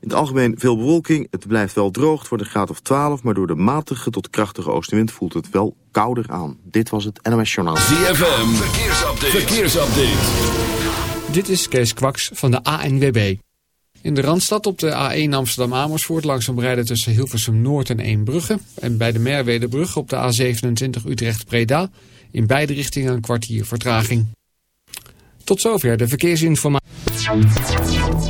in het algemeen veel bewolking. Het blijft wel droog. Het wordt een graad of 12. Maar door de matige tot krachtige oostenwind voelt het wel kouder aan. Dit was het NOS Journaal. ZFM. Verkeersupdate. Verkeersupdate. Dit is Kees Kwaks van de ANWB. In de Randstad op de A1 Amsterdam-Amersfoort langzaam rijden tussen Hilversum Noord en Eembrugge. En bij de Merwedebrug op de A27 Utrecht-Preda. In beide richtingen een kwartier vertraging. Tot zover de verkeersinformatie.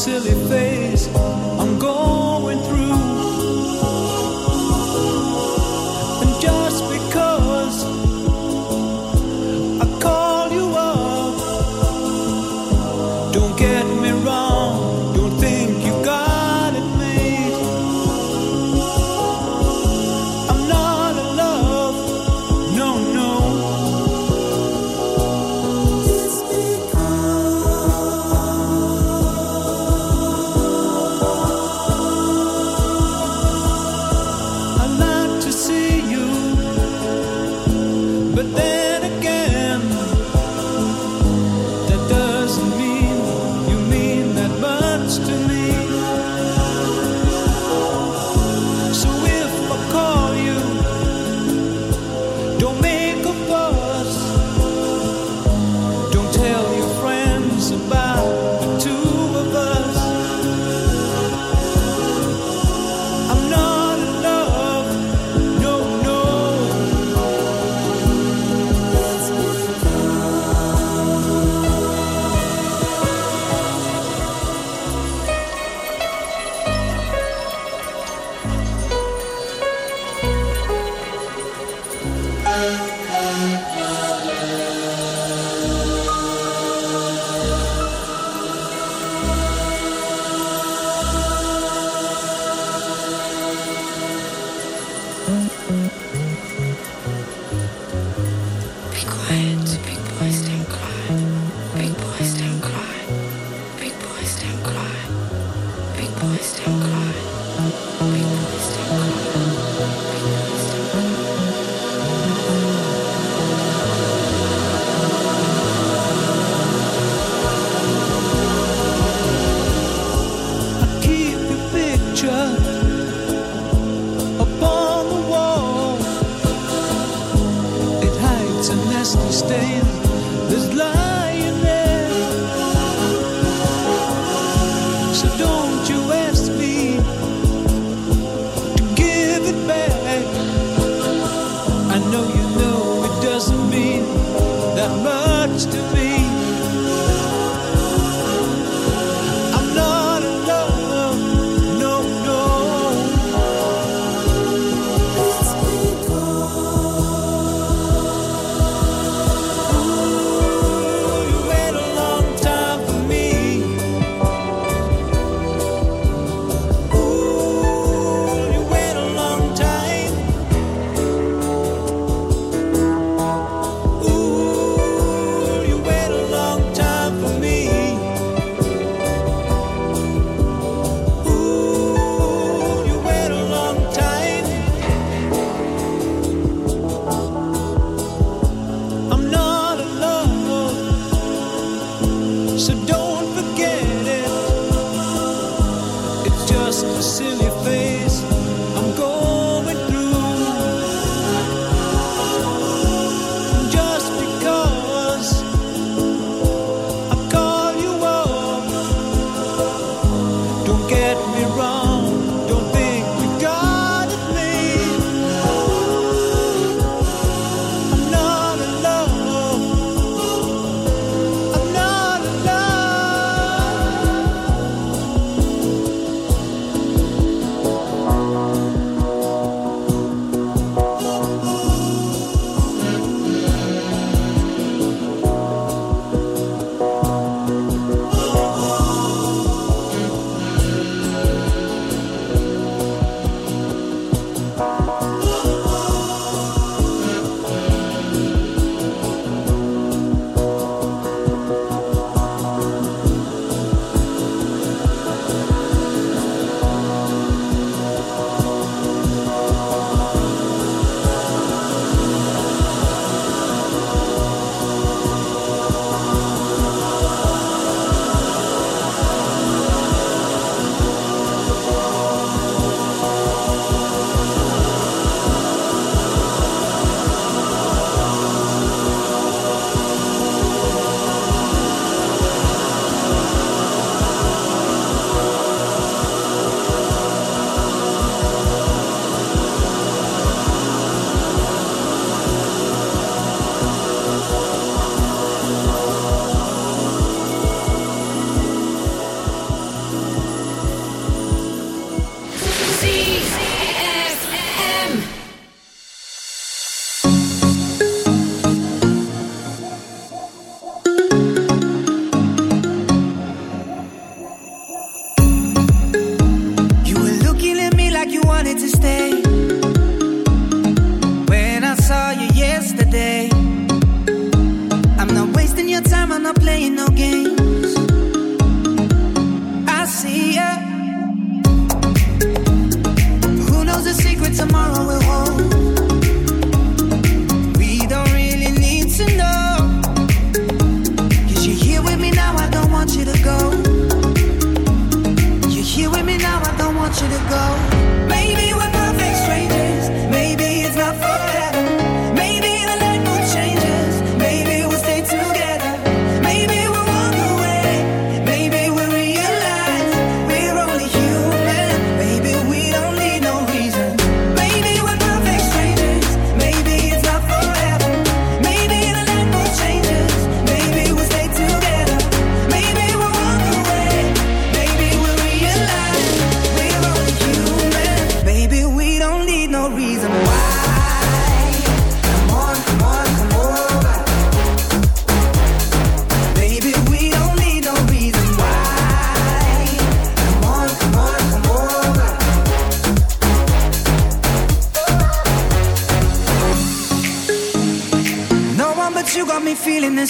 Silly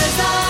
desire.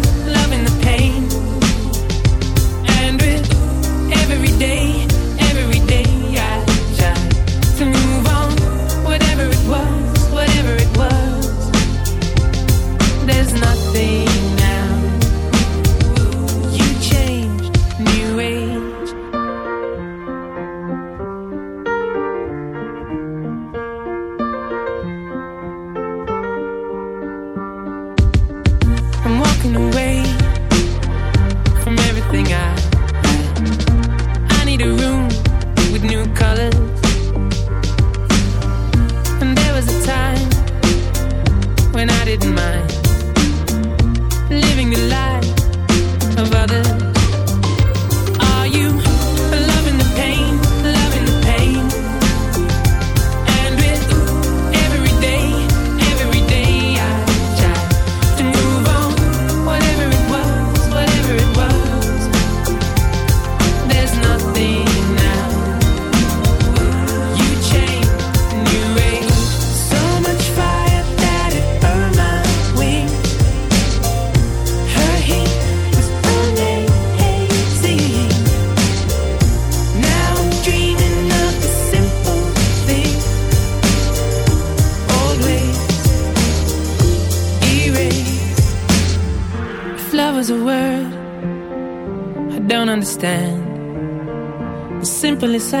nothing. simple es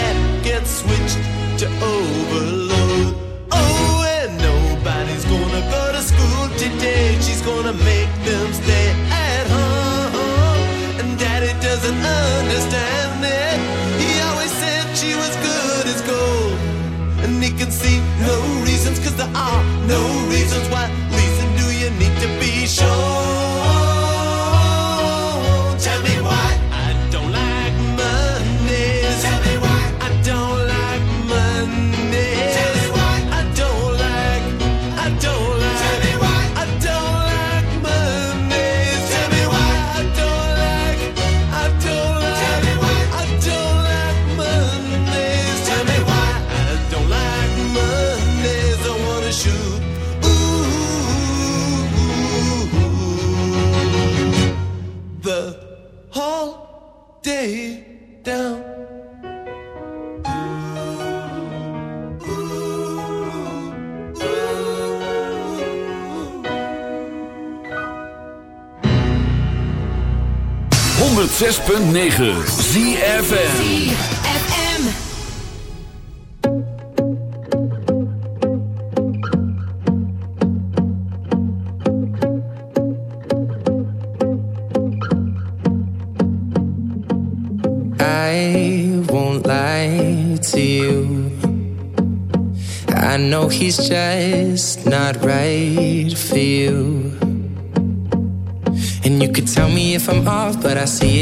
switched to overload. Oh, and nobody's gonna go to school today. She's gonna make them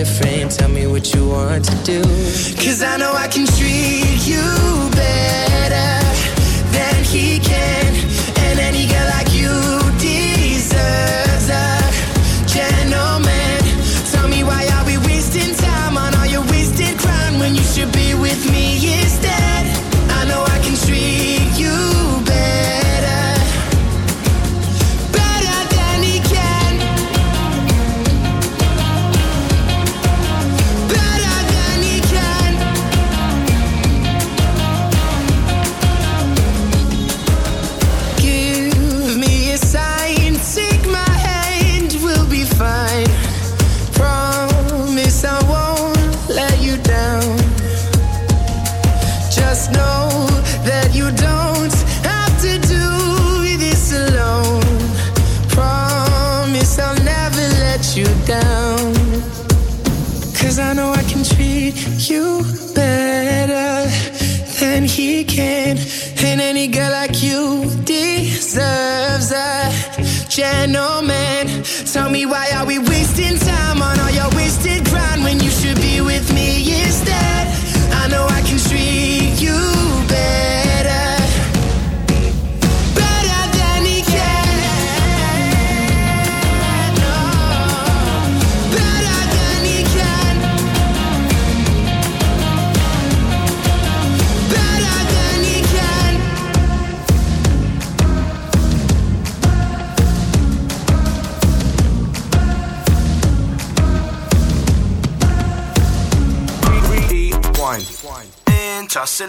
different. Tell me what you want to do. Cause I know I can treat you. se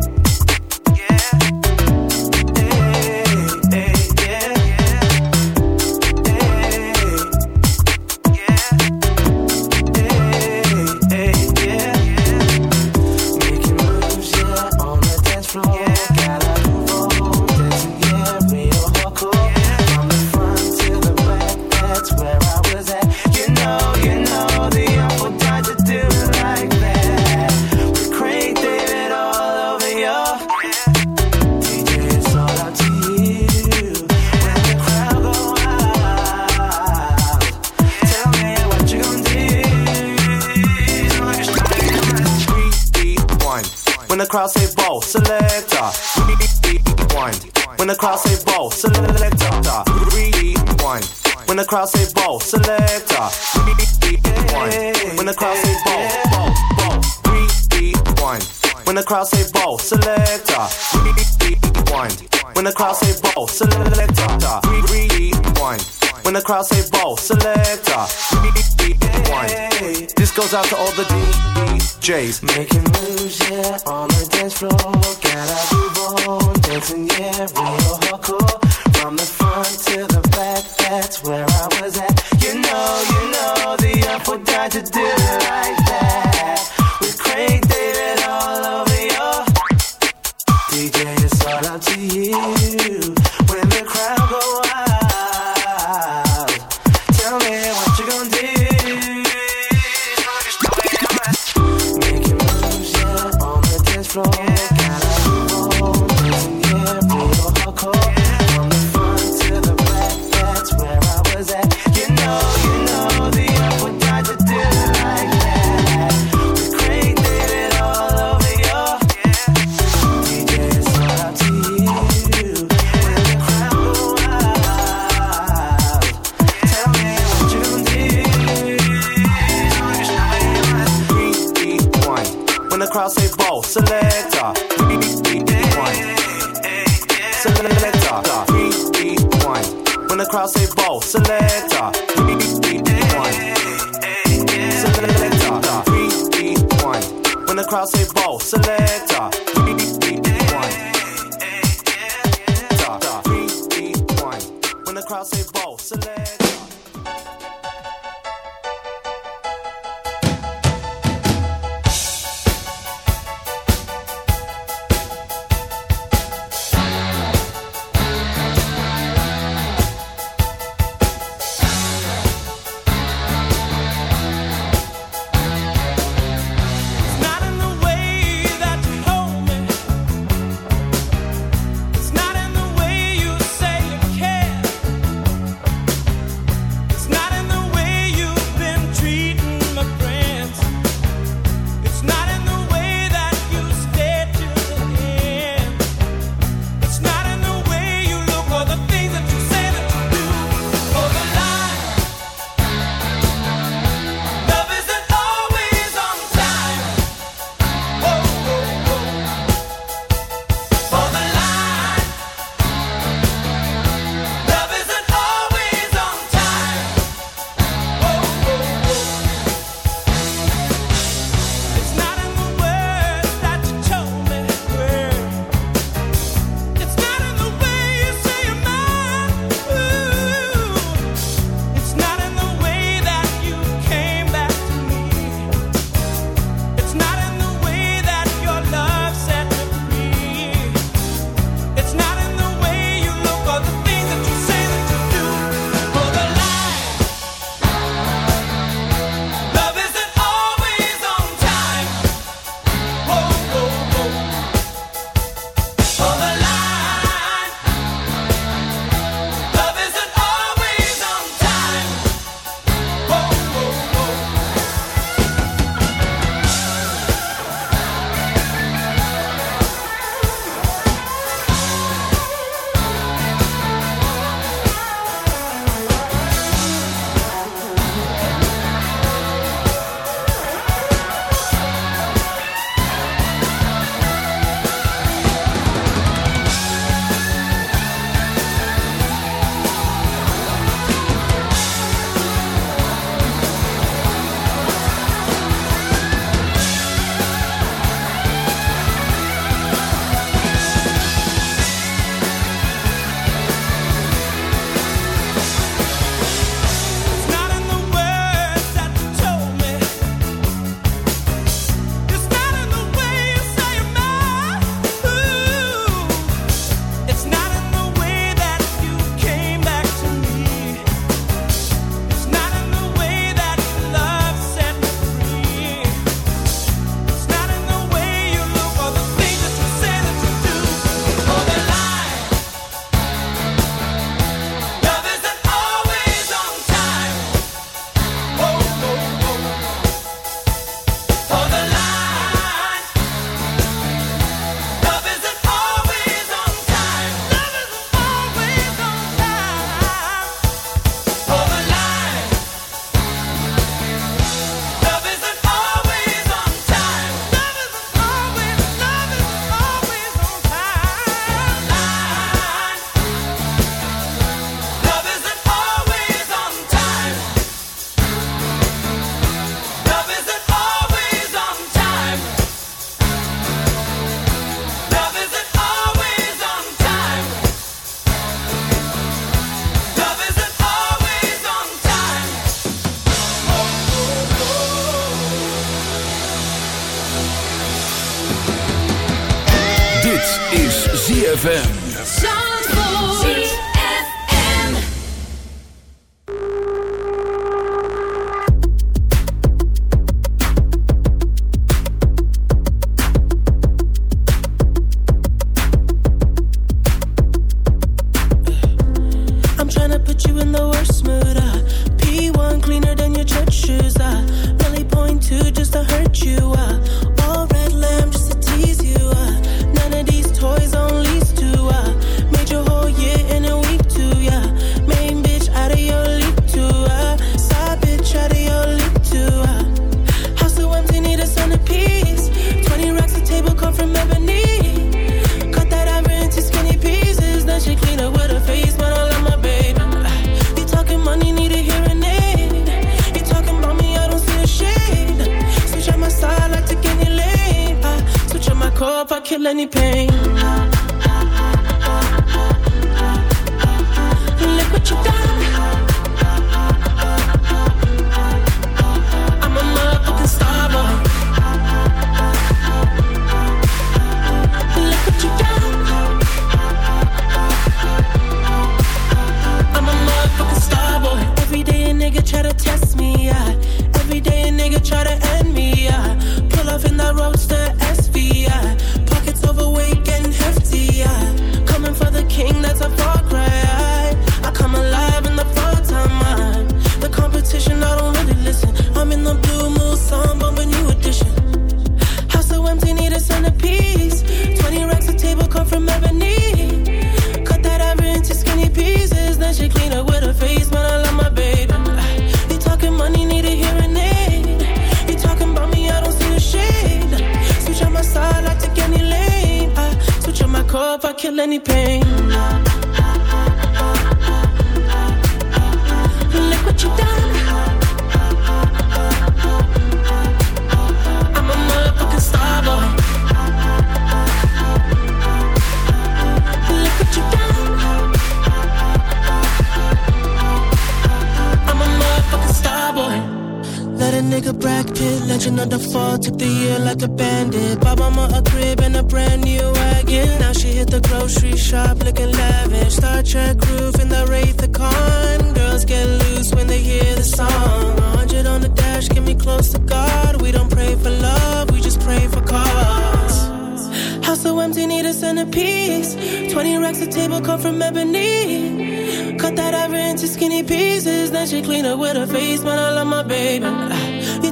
Making moves, yeah, on the dance floor.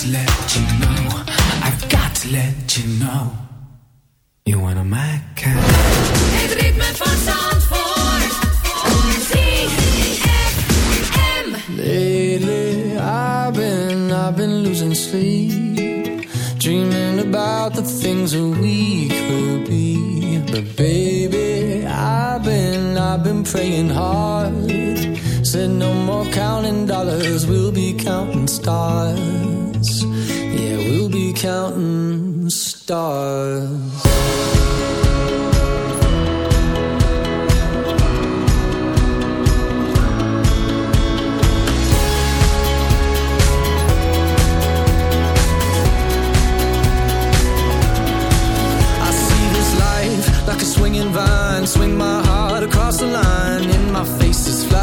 to let you know. I've got to let you know. You want a my kind. Lately, I've been, I've been losing sleep, dreaming about the things that we could be. But baby, I've been, I've been praying hard Said no more counting dollars, we'll be counting stars. Yeah, we'll be counting stars. I see this life like a swinging vine, swing my heart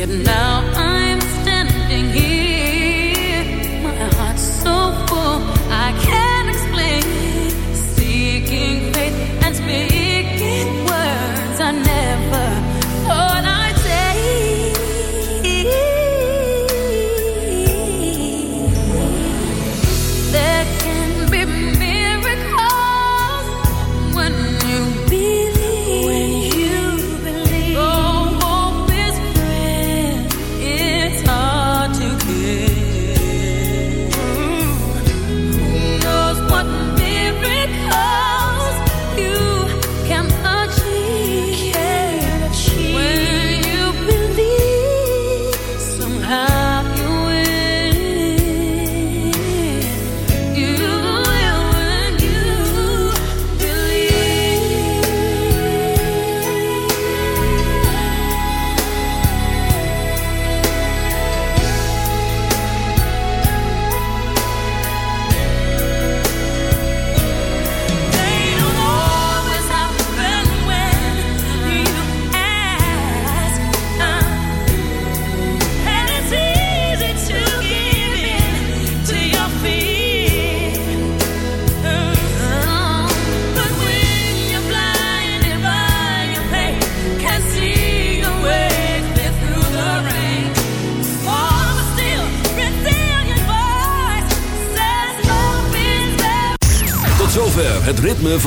it now